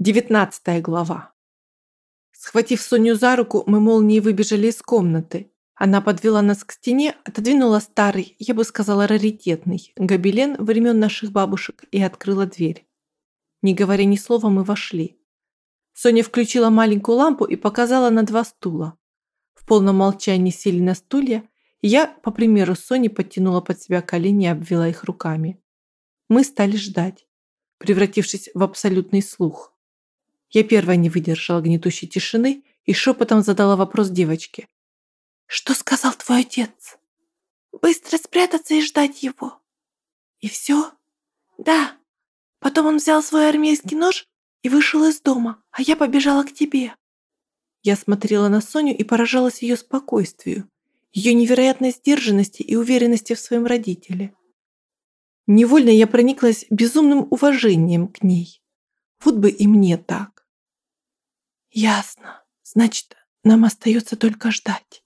Девятнадцатая глава. Схватив Соню за руку, мы молнией выбежали из комнаты. Она подвела нас к стене, отодвинула старый, я бы сказала раритетный, гобелен времен наших бабушек и открыла дверь. Не говоря ни слова, мы вошли. Соня включила маленькую лампу и показала на два стула. В полном молчании сели на стулья, и я, по примеру Сони, подтянула под себя колени и обвела их руками. Мы стали ждать, превратившись в абсолютный слух. Я первая не выдержала гнетущей тишины и шепотом задала вопрос девочке. «Что сказал твой отец?» «Быстро спрятаться и ждать его». «И все?» «Да. Потом он взял свой армейский нож и вышел из дома, а я побежала к тебе». Я смотрела на Соню и поражалась ее спокойствию, ее невероятной сдержанности и уверенности в своем родителе. Невольно я прониклась безумным уважением к ней. Вот бы и мне так. Ясно. Значит, нам остается только ждать.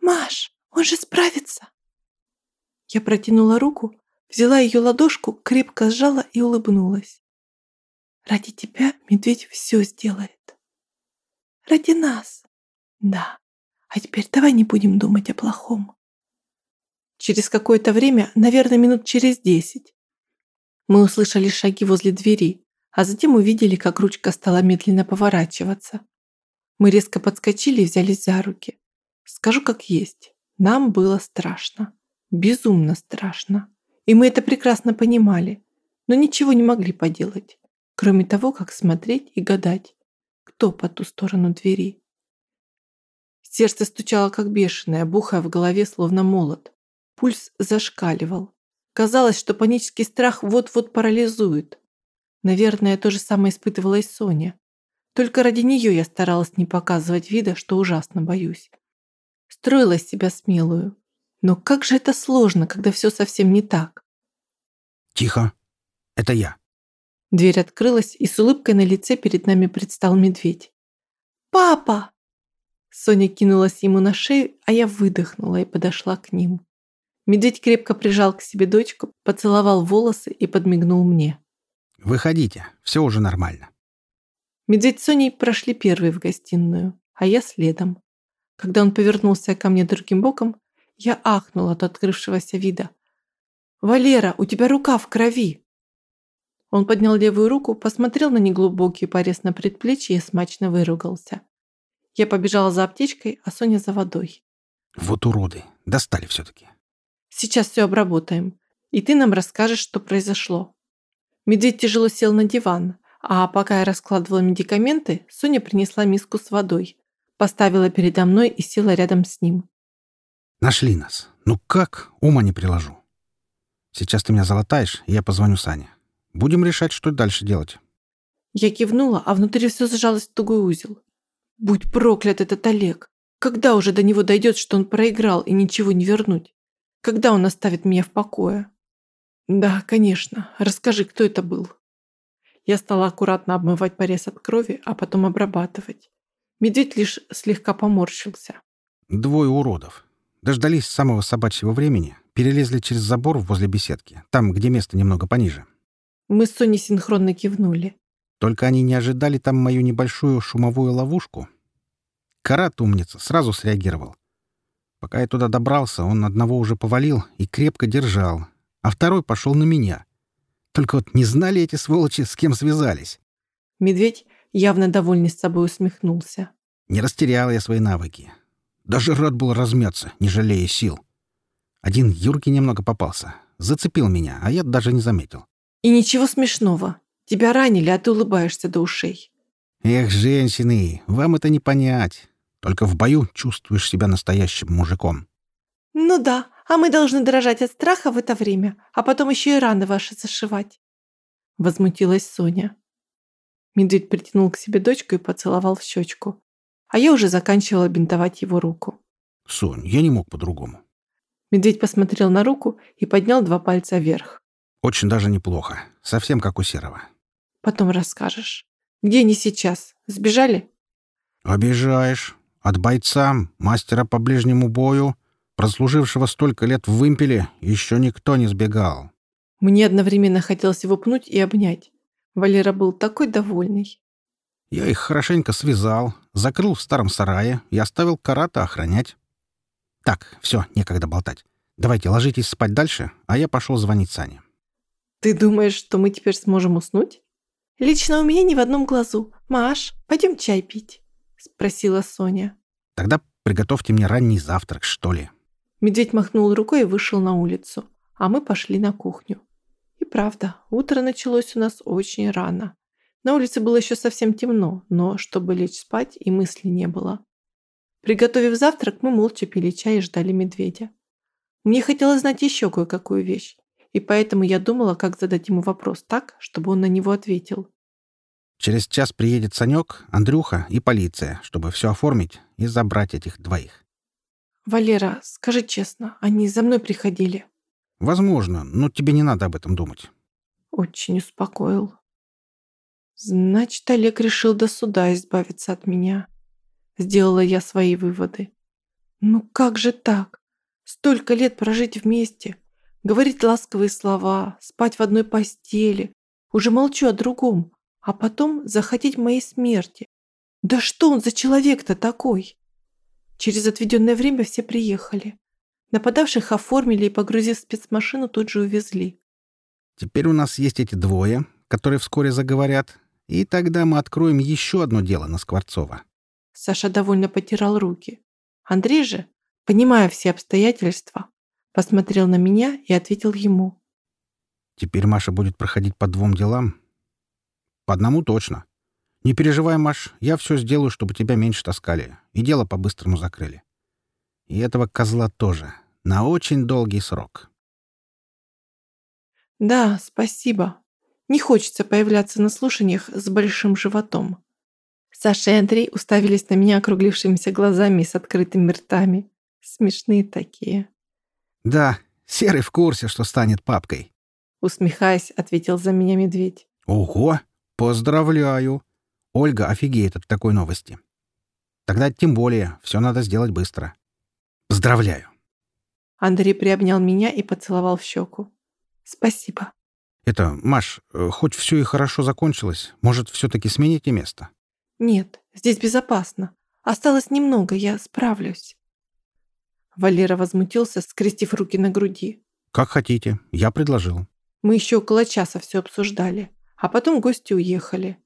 Маш, он же справится. Я протянула руку, взяла ее ладошку, крепко сжала и улыбнулась. Ради тебя медведь все сделает. Ради нас. Да. А теперь давай не будем думать о плохом. Через какое-то время, наверное, минут через десять, мы услышали шаги возле двери, а затем увидели, как ручка стала медленно поворачиваться. Мы резко подскочили и взялись за руки. Скажу как есть, нам было страшно. Безумно страшно. И мы это прекрасно понимали, но ничего не могли поделать, кроме того, как смотреть и гадать, кто по ту сторону двери. Сердце стучало как бешеное, бухая в голове словно молот. Пульс зашкаливал. Казалось, что панический страх вот-вот парализует. Наверное, то же самое испытывала и Соня. Только ради нее я старалась не показывать вида, что ужасно боюсь. Строила из себя смелую. Но как же это сложно, когда все совсем не так. «Тихо. Это я». Дверь открылась, и с улыбкой на лице перед нами предстал медведь. «Папа!» Соня кинулась ему на шею, а я выдохнула и подошла к ним. Медведь крепко прижал к себе дочку, поцеловал волосы и подмигнул мне. Выходите, все уже нормально. Медведь с Соней прошли первые в гостиную, а я следом. Когда он повернулся ко мне другим боком, я ахнула от открывшегося вида. «Валера, у тебя рука в крови!» Он поднял левую руку, посмотрел на неглубокий порез на предплечье и смачно выругался. Я побежала за аптечкой, а Соня за водой. «Вот уроды! Достали все-таки!» «Сейчас все обработаем, и ты нам расскажешь, что произошло». Медведь тяжело сел на диван, а пока я раскладывала медикаменты, Соня принесла миску с водой, поставила передо мной и села рядом с ним. «Нашли нас. Ну как? Ума не приложу. Сейчас ты меня залатаешь, и я позвоню Сане. Будем решать, что дальше делать». Я кивнула, а внутри все сжалось в тугой узел. «Будь проклят этот Олег! Когда уже до него дойдет, что он проиграл и ничего не вернуть? Когда он оставит меня в покое?» «Да, конечно. Расскажи, кто это был?» Я стала аккуратно обмывать порез от крови, а потом обрабатывать. Медведь лишь слегка поморщился. «Двое уродов. Дождались самого собачьего времени, перелезли через забор возле беседки, там, где место немного пониже». Мы с Соней синхронно кивнули. Только они не ожидали там мою небольшую шумовую ловушку. Карат, умница, сразу среагировал. Пока я туда добрался, он одного уже повалил и крепко держал, а второй пошел на меня. Только вот не знали эти сволочи, с кем связались. Медведь, явно довольный с собой, усмехнулся. Не растерял я свои навыки. Даже рад был размяться, не жалея сил. Один Юрки немного попался. Зацепил меня, а я даже не заметил. И ничего смешного. Тебя ранили, а ты улыбаешься до ушей. Эх, женщины, вам это не понять. Только в бою чувствуешь себя настоящим мужиком. Ну да, а мы должны дрожать от страха в это время, а потом еще и раны ваши зашивать. Возмутилась Соня. Медведь притянул к себе дочку и поцеловал в щечку. А я уже заканчивала бинтовать его руку. Сонь, я не мог по-другому. Медведь посмотрел на руку и поднял два пальца вверх. Очень даже неплохо. Совсем как у Серого. Потом расскажешь. Где они сейчас? Сбежали? Обижаешь. От бойца, мастера по ближнему бою, прослужившего столько лет в вымпеле, еще никто не сбегал. Мне одновременно хотелось его пнуть и обнять. Валера был такой довольный. Я их хорошенько связал, закрыл в старом сарае и оставил карата охранять. Так, все, некогда болтать. Давайте ложитесь спать дальше, а я пошел звонить Сане. Ты думаешь, что мы теперь сможем уснуть? Лично у меня ни в одном глазу. Маш, пойдем чай пить, спросила Соня. Тогда приготовьте мне ранний завтрак, что ли. Медведь махнул рукой и вышел на улицу, а мы пошли на кухню. И правда, утро началось у нас очень рано. На улице было еще совсем темно, но чтобы лечь спать и мысли не было. Приготовив завтрак, мы молча пили чай и ждали медведя. Мне хотелось знать еще кое-какую вещь, и поэтому я думала, как задать ему вопрос так, чтобы он на него ответил. Через час приедет Санек, Андрюха и полиция, чтобы все оформить и забрать этих двоих. «Валера, скажи честно, они за мной приходили?» «Возможно, но тебе не надо об этом думать». Очень успокоил. Значит, Олег решил до суда избавиться от меня. Сделала я свои выводы. Ну как же так? Столько лет прожить вместе, говорить ласковые слова, спать в одной постели. Уже молчу о другом, а потом захотеть моей смерти. Да что он за человек-то такой? Через отведенное время все приехали. Нападавших оформили и, погрузив в спецмашину, тут же увезли. Теперь у нас есть эти двое, которые вскоре заговорят, и тогда мы откроем еще одно дело на Скворцова. Саша довольно потирал руки. Андрей же, понимая все обстоятельства, посмотрел на меня и ответил ему. Теперь Маша будет проходить по двум делам. По одному точно. Не переживай, Маш, я все сделаю, чтобы тебя меньше таскали, и дело по-быстрому закрыли. И этого козла тоже. На очень долгий срок. Да, спасибо. Не хочется появляться на слушаниях с большим животом. Саша и Андрей уставились на меня округлившимися глазами с открытыми ртами. Смешные такие. Да, Серый в курсе, что станет папкой. Усмехаясь, ответил за меня медведь. Ого, поздравляю. Ольга офигеет от такой новости. Тогда тем более, все надо сделать быстро. Поздравляю. Андрей приобнял меня и поцеловал в щеку. Спасибо. Это, Маш, э, хоть все и хорошо закончилось, может, все-таки смените место? Нет, здесь безопасно. Осталось немного, я справлюсь. Валера возмутился, скрестив руки на груди. Как хотите, я предложил. Мы еще около часа все обсуждали, а потом гости уехали.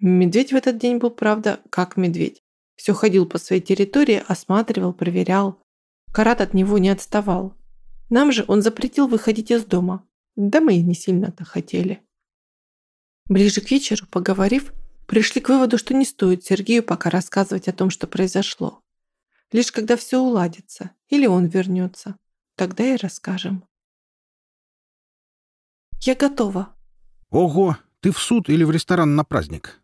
Медведь в этот день был, правда, как медведь. Все ходил по своей территории, осматривал, проверял. Карат от него не отставал. Нам же он запретил выходить из дома. Да мы и не сильно-то хотели. Ближе к вечеру, поговорив, пришли к выводу, что не стоит Сергею пока рассказывать о том, что произошло. Лишь когда все уладится или он вернется, тогда и расскажем. Я готова. Ого, ты в суд или в ресторан на праздник?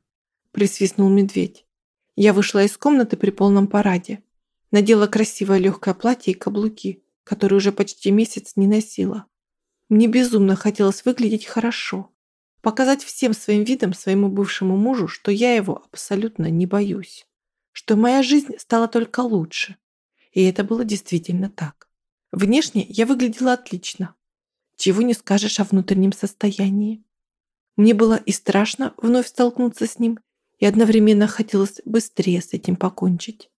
Присвистнул медведь. Я вышла из комнаты при полном параде. Надела красивое легкое платье и каблуки, которые уже почти месяц не носила. Мне безумно хотелось выглядеть хорошо. Показать всем своим видом своему бывшему мужу, что я его абсолютно не боюсь. Что моя жизнь стала только лучше. И это было действительно так. Внешне я выглядела отлично. Чего не скажешь о внутреннем состоянии. Мне было и страшно вновь столкнуться с ним, и одновременно хотелось быстрее с этим покончить.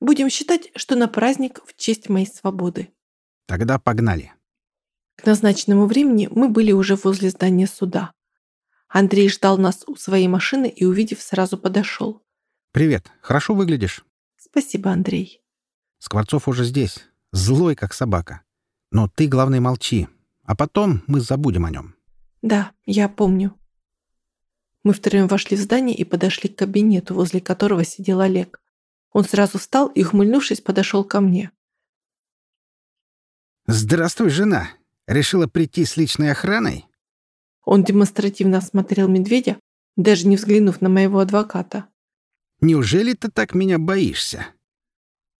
Будем считать, что на праздник в честь моей свободы. Тогда погнали. К назначенному времени мы были уже возле здания суда. Андрей ждал нас у своей машины и, увидев, сразу подошел. «Привет. Хорошо выглядишь?» «Спасибо, Андрей». Скворцов уже здесь. Злой, как собака. Но ты, главное, молчи. А потом мы забудем о нем. Да, я помню. Мы втроем вошли в здание и подошли к кабинету, возле которого сидел Олег. Он сразу встал и, ухмыльнувшись, подошел ко мне. «Здравствуй, жена. Решила прийти с личной охраной?» Он демонстративно осмотрел медведя, даже не взглянув на моего адвоката. «Неужели ты так меня боишься?»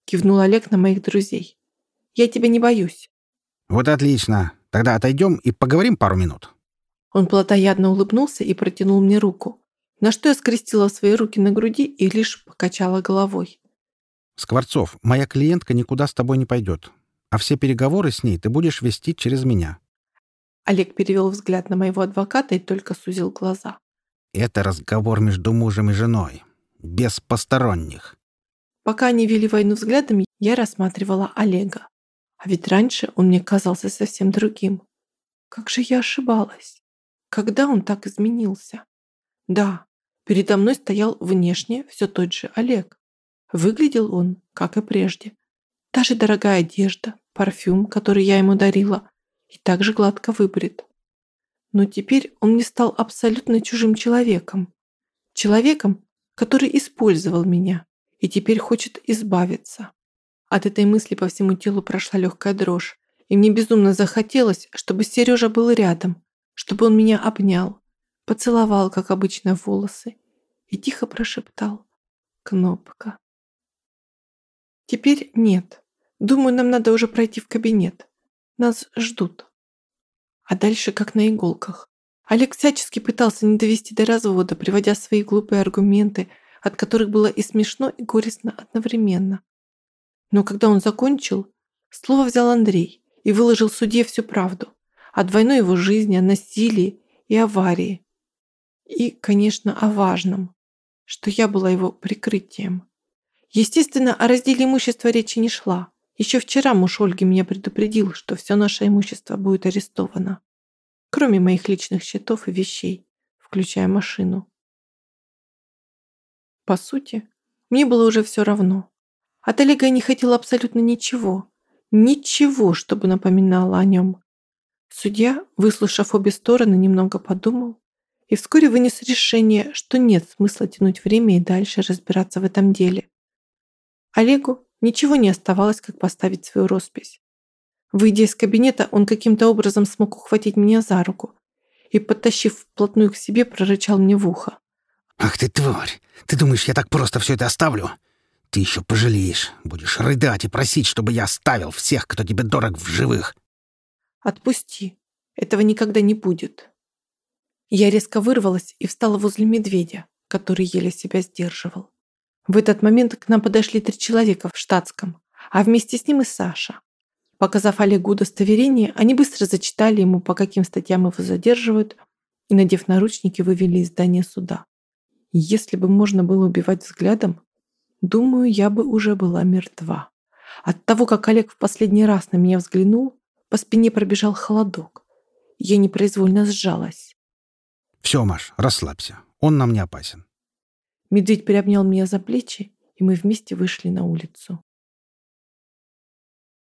Кивнул Олег на моих друзей. «Я тебя не боюсь». «Вот отлично. Тогда отойдем и поговорим пару минут». Он плотоядно улыбнулся и протянул мне руку, на что я скрестила свои руки на груди и лишь покачала головой. «Скворцов, моя клиентка никуда с тобой не пойдет, а все переговоры с ней ты будешь вести через меня». Олег перевел взгляд на моего адвоката и только сузил глаза. «Это разговор между мужем и женой. Без посторонних». Пока они вели войну взглядами, я рассматривала Олега. А ведь раньше он мне казался совсем другим. Как же я ошибалась? Когда он так изменился? Да, передо мной стоял внешне все тот же Олег. Выглядел он, как и прежде. Та же дорогая одежда, парфюм, который я ему дарила, и также гладко выбрит. Но теперь он не стал абсолютно чужим человеком. Человеком, который использовал меня и теперь хочет избавиться. От этой мысли по всему телу прошла легкая дрожь, и мне безумно захотелось, чтобы Сережа был рядом, чтобы он меня обнял, поцеловал, как обычно, в волосы и тихо прошептал «Кнопка». Теперь нет. Думаю, нам надо уже пройти в кабинет. Нас ждут. А дальше как на иголках. Олег всячески пытался не довести до развода, приводя свои глупые аргументы, от которых было и смешно, и горестно одновременно. Но когда он закончил, слово взял Андрей и выложил судье всю правду о двойной его жизни, о насилии и аварии. И, конечно, о важном, что я была его прикрытием. Естественно, о разделе имущества речи не шла. Еще вчера муж Ольги меня предупредил, что все наше имущество будет арестовано, кроме моих личных счетов и вещей, включая машину. По сути, мне было уже все равно. От Олега я не хотела абсолютно ничего. Ничего, чтобы напоминало о нем. Судья, выслушав обе стороны, немного подумал и вскоре вынес решение, что нет смысла тянуть время и дальше разбираться в этом деле. Олегу ничего не оставалось, как поставить свою роспись. Выйдя из кабинета, он каким-то образом смог ухватить меня за руку и, подтащив вплотную к себе, прорычал мне в ухо. «Ах ты, тварь! Ты думаешь, я так просто все это оставлю? Ты еще пожалеешь. Будешь рыдать и просить, чтобы я оставил всех, кто тебе дорог в живых». «Отпусти. Этого никогда не будет». Я резко вырвалась и встала возле медведя, который еле себя сдерживал. В этот момент к нам подошли три человека в штатском, а вместе с ним и Саша. Показав Олегу удостоверение, они быстро зачитали ему, по каким статьям его задерживают, и, надев наручники, вывели из здания суда. Если бы можно было убивать взглядом, думаю, я бы уже была мертва. От того, как Олег в последний раз на меня взглянул, по спине пробежал холодок. Я непроизвольно сжалась. «Все, Маш, расслабься. Он нам не опасен». Медведь приобнял меня за плечи, и мы вместе вышли на улицу.